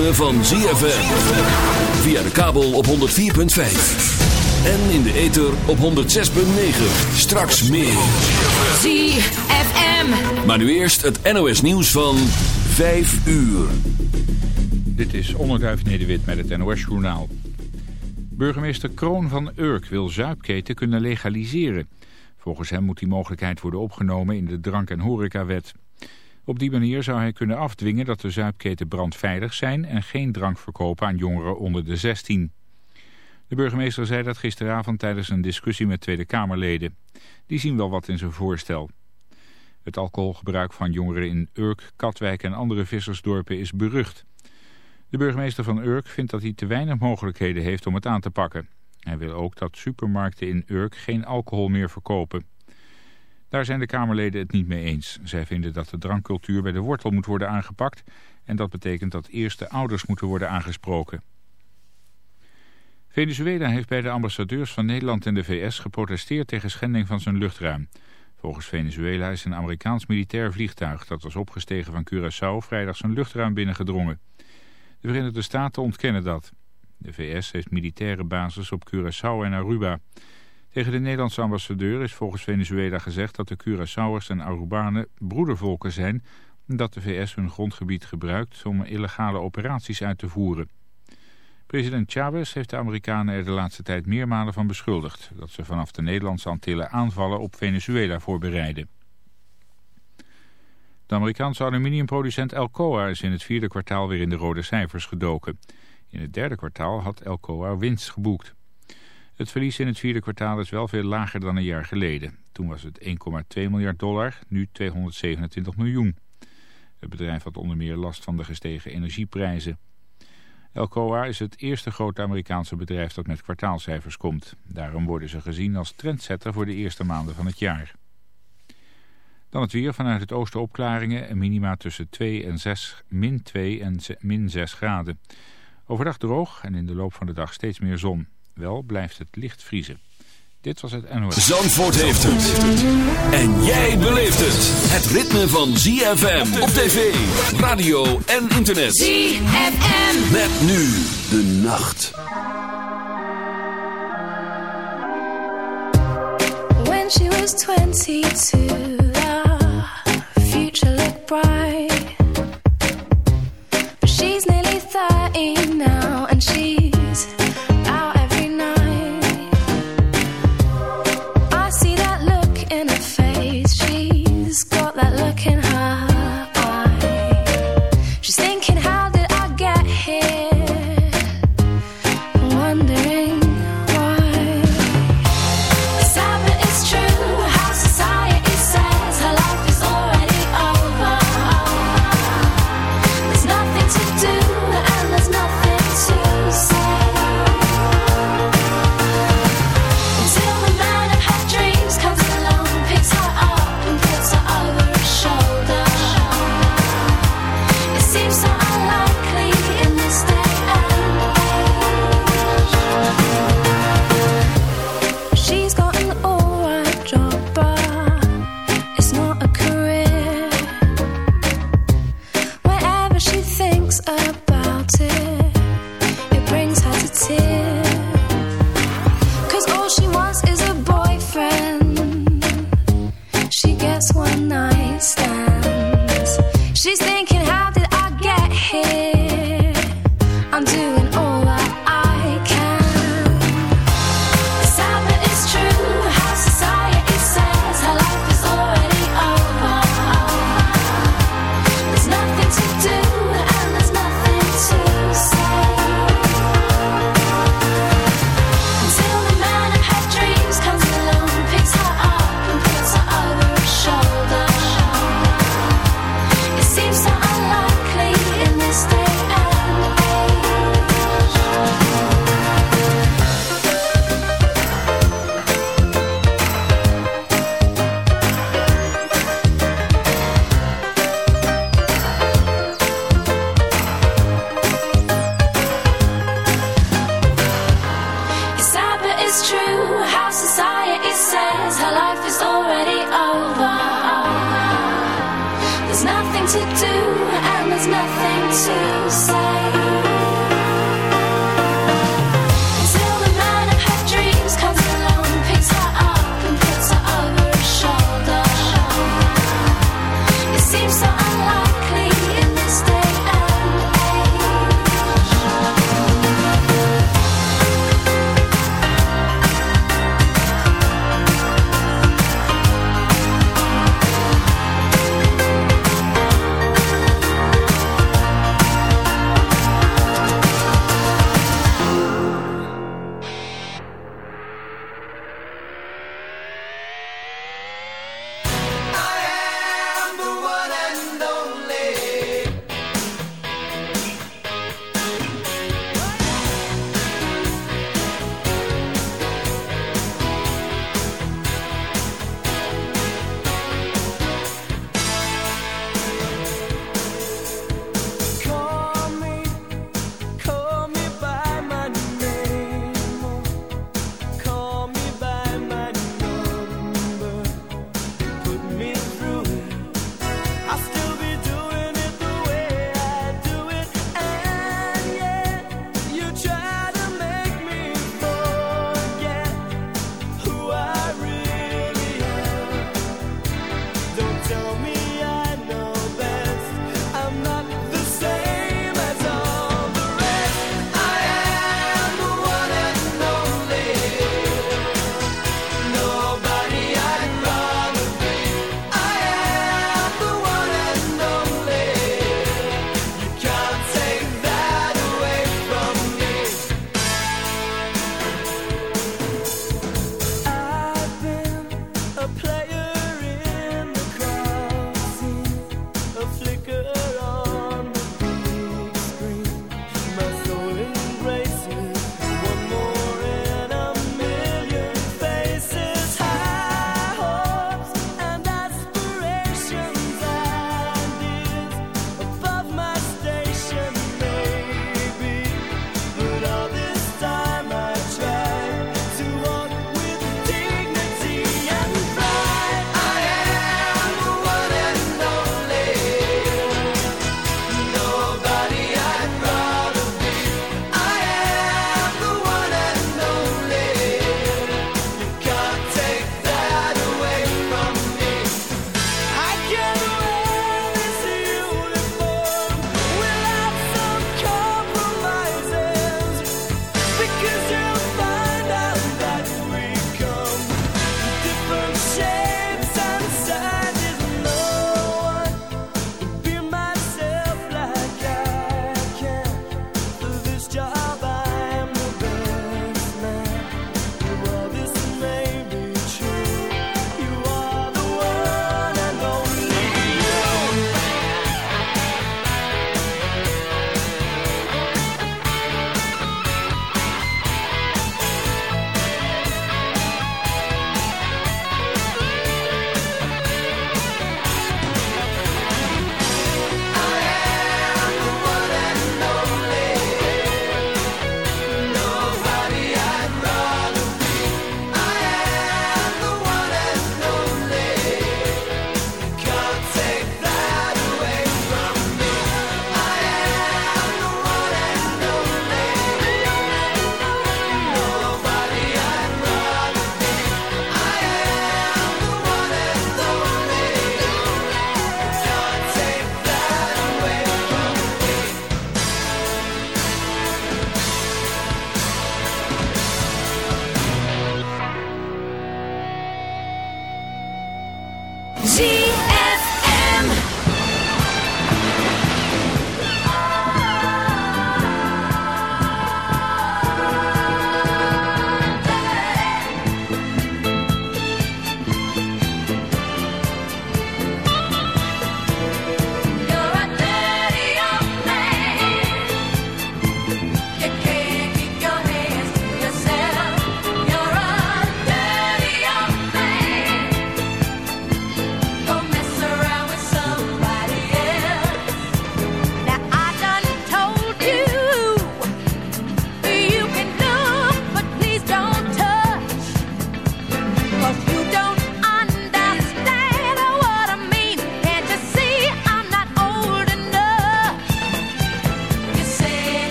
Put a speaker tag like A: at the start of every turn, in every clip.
A: ritme van ZFM. Via de kabel op 104.5. En in de ether op 106.9. Straks meer.
B: ZFM.
A: Maar nu eerst het NOS nieuws van 5 uur.
C: Dit is Onderduif Nederwit met het NOS Journaal. Burgemeester Kroon van Urk wil zuipketen kunnen legaliseren. Volgens hem moet die mogelijkheid worden opgenomen in de drank- en horecawet. Op die manier zou hij kunnen afdwingen dat de zuipketen brandveilig zijn... en geen drank verkopen aan jongeren onder de 16. De burgemeester zei dat gisteravond tijdens een discussie met Tweede Kamerleden. Die zien wel wat in zijn voorstel. Het alcoholgebruik van jongeren in Urk, Katwijk en andere vissersdorpen is berucht. De burgemeester van Urk vindt dat hij te weinig mogelijkheden heeft om het aan te pakken. Hij wil ook dat supermarkten in Urk geen alcohol meer verkopen. Daar zijn de Kamerleden het niet mee eens. Zij vinden dat de drankcultuur bij de wortel moet worden aangepakt... en dat betekent dat eerst de ouders moeten worden aangesproken. Venezuela heeft bij de ambassadeurs van Nederland en de VS geprotesteerd tegen schending van zijn luchtruim. Volgens Venezuela is een Amerikaans militair vliegtuig dat was opgestegen van Curaçao vrijdag zijn luchtruim binnengedrongen. De Verenigde Staten ontkennen dat. De VS heeft militaire bases op Curaçao en Aruba. Tegen de Nederlandse ambassadeur is volgens Venezuela gezegd dat de Curaçaoers en Arubanen broedervolken zijn... en dat de VS hun grondgebied gebruikt om illegale operaties uit te voeren. President Chavez heeft de Amerikanen er de laatste tijd meermalen van beschuldigd... dat ze vanaf de Nederlandse Antillen aanvallen op Venezuela voorbereiden. De Amerikaanse aluminiumproducent Alcoa is in het vierde kwartaal weer in de rode cijfers gedoken. In het derde kwartaal had Alcoa winst geboekt. Het verlies in het vierde kwartaal is wel veel lager dan een jaar geleden. Toen was het 1,2 miljard dollar, nu 227 miljoen. Het bedrijf had onder meer last van de gestegen energieprijzen. Alcoa is het eerste grote Amerikaanse bedrijf dat met kwartaalcijfers komt. Daarom worden ze gezien als trendsetter voor de eerste maanden van het jaar. Dan het weer vanuit het oosten opklaringen en minima tussen 2 en 6, min 2 en min 6 graden. Overdag droog en in de loop van de dag steeds meer zon. Wel blijft het licht vriezen. Dit was het NOS.
A: Zandvoort heeft het. En jij beleeft het. Het ritme van ZFM op tv, radio en internet.
B: ZFM.
A: Met nu de nacht.
D: When she was 22, the future looked bright. But she's nearly 30 now, and she's that look in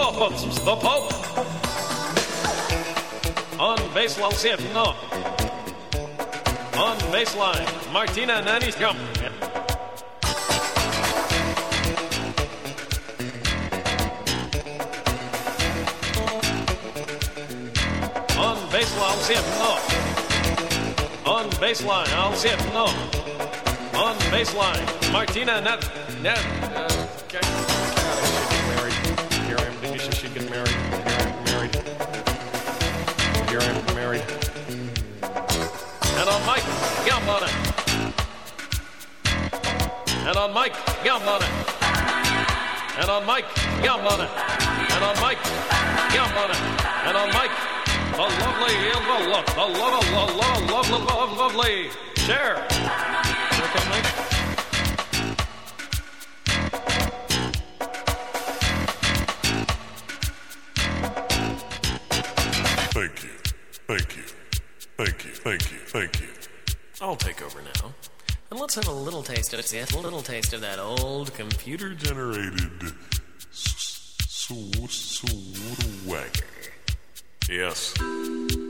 D: Lords, the
E: Pope. On baseline, no. On baseline, Martina Nanishkam. On baseline, no. On baseline, I'll see if no. On baseline, Martina Nanishkam. on it. And on Mike, yum on it. And on Mike, yum on it. And on Mike, yum on it. And on Mike, the lovely, the love, the love, the love, the love, lovely,
F: lovely, lovely, share. Let's have a little taste of it. Yes, a little taste of that old computer-generated
G: s- s- s- wacker. Yes.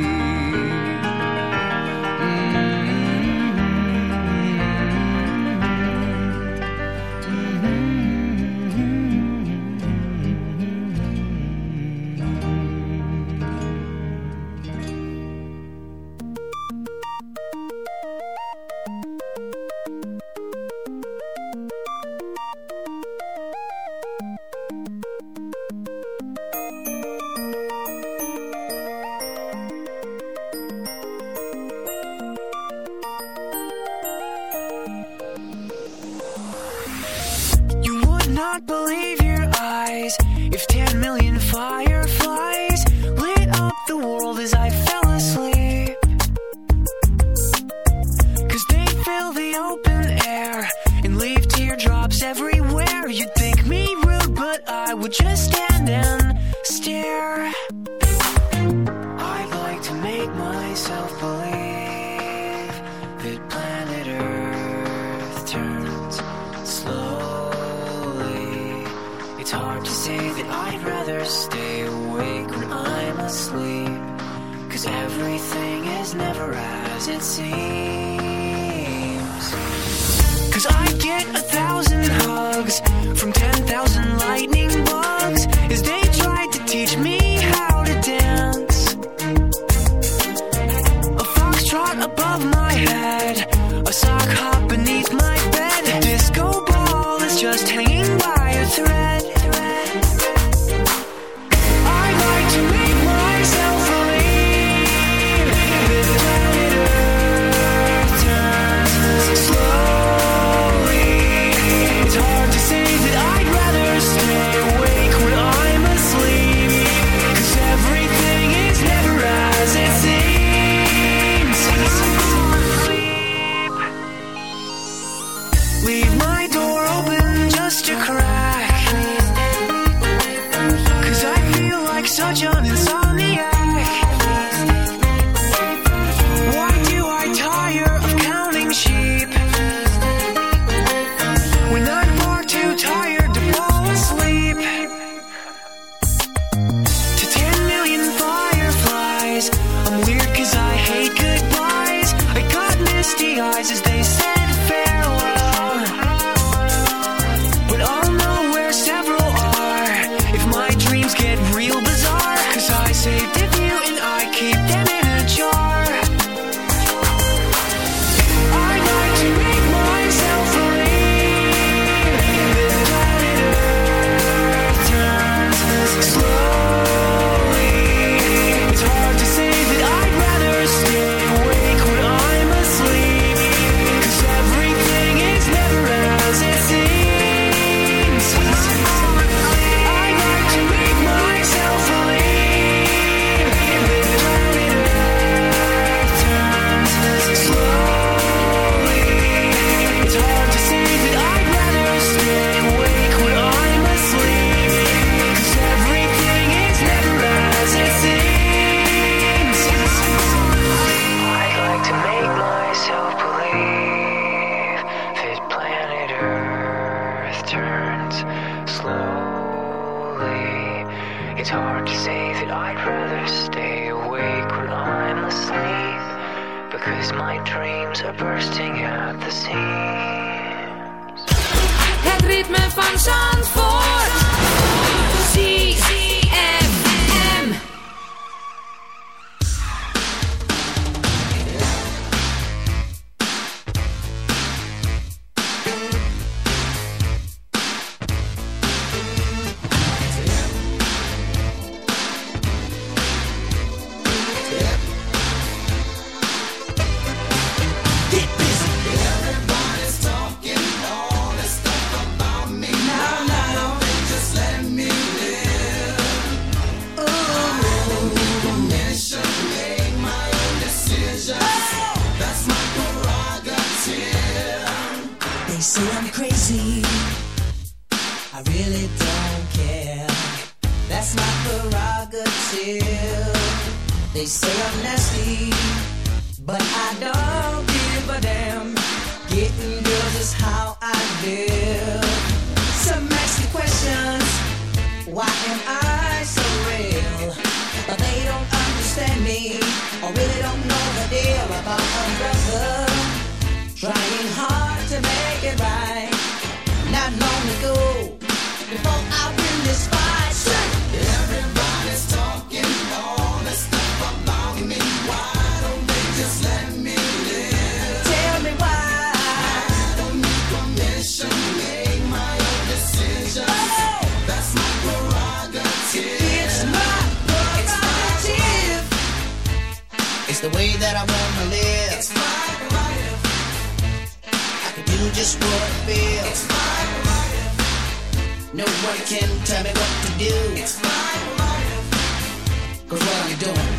H: sunshine. door.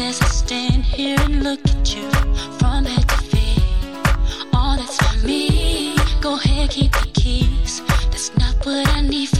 H: as I
I: stand here and look at you from head to feet. All that's for me. Go ahead, keep the keys. That's not what I need.